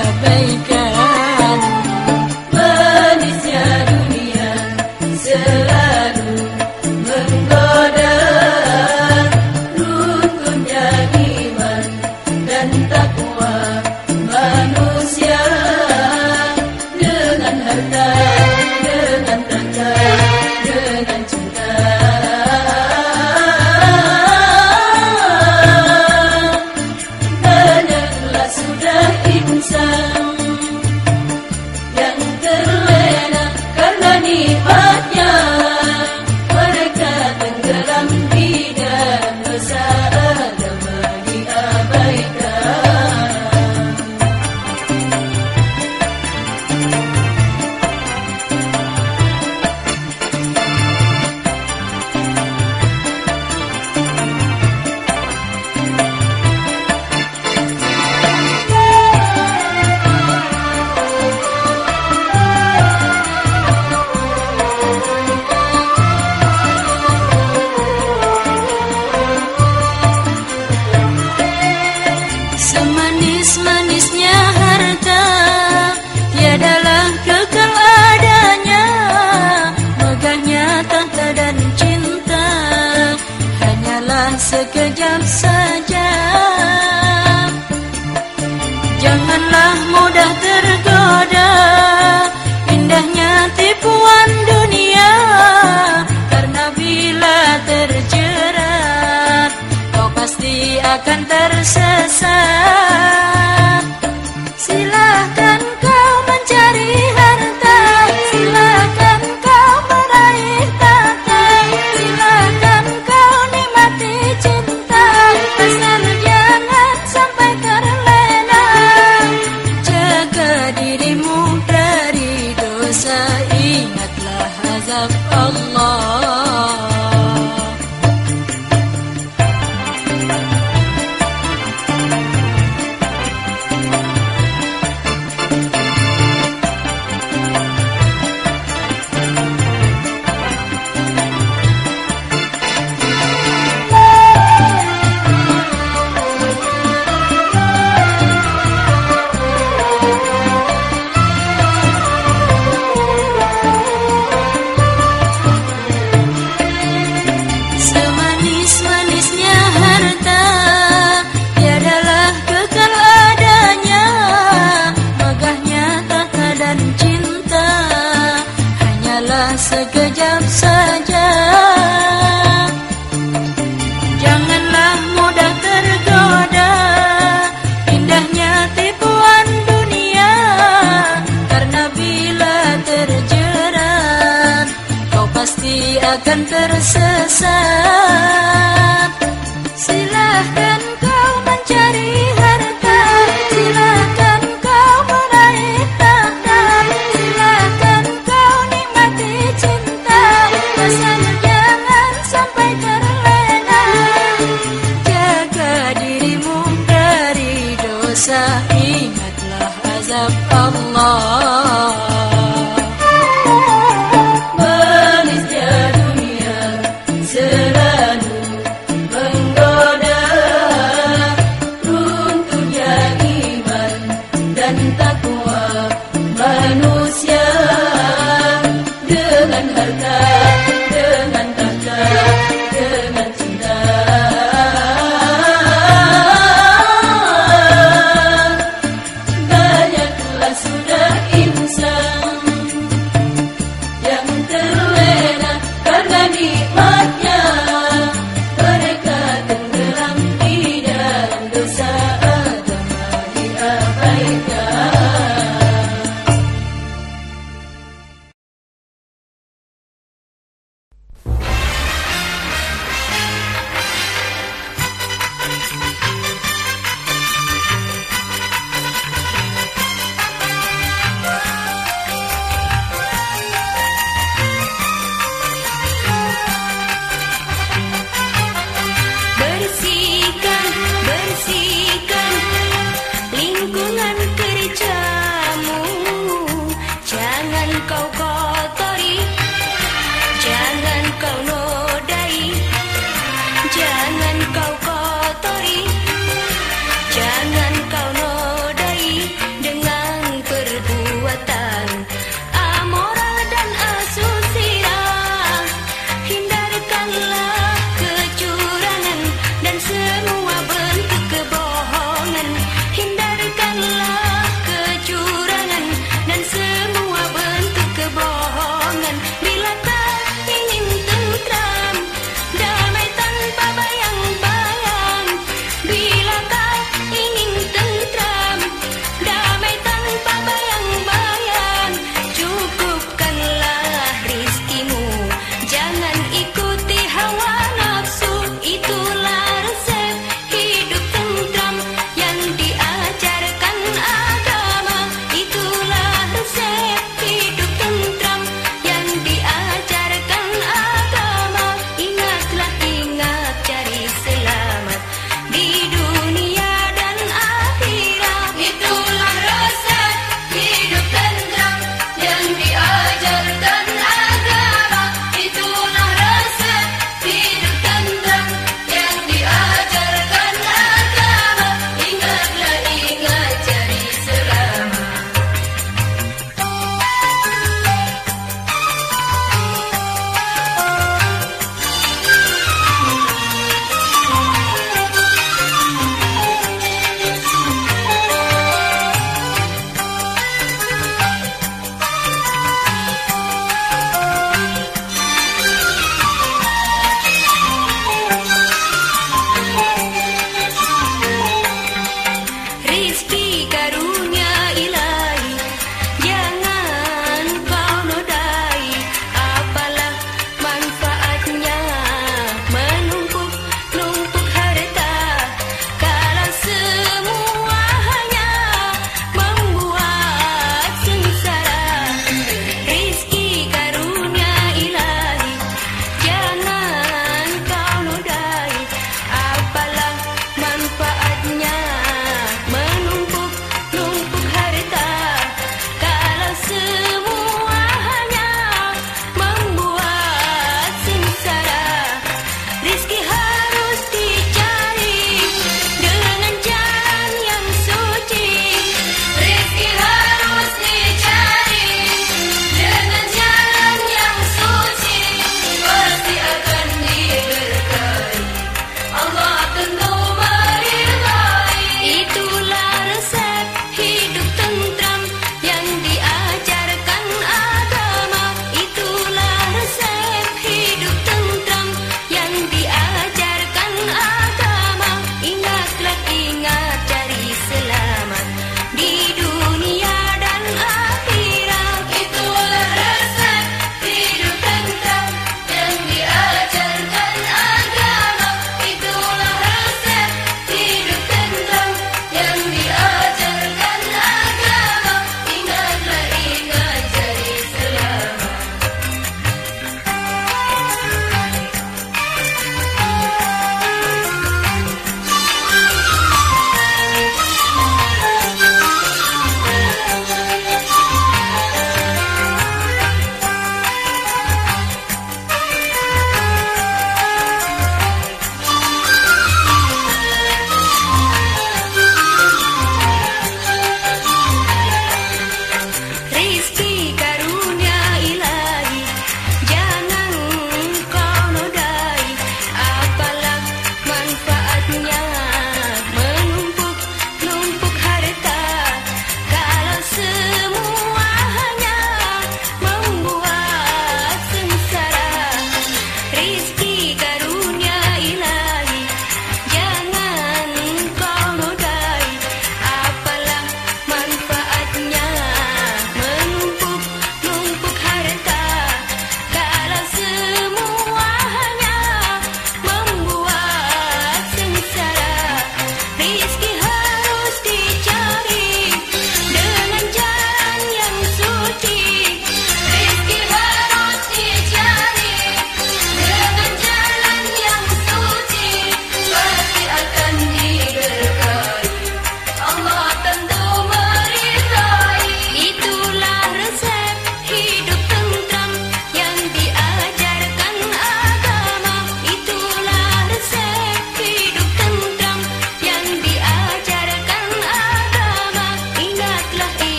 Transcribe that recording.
Baby.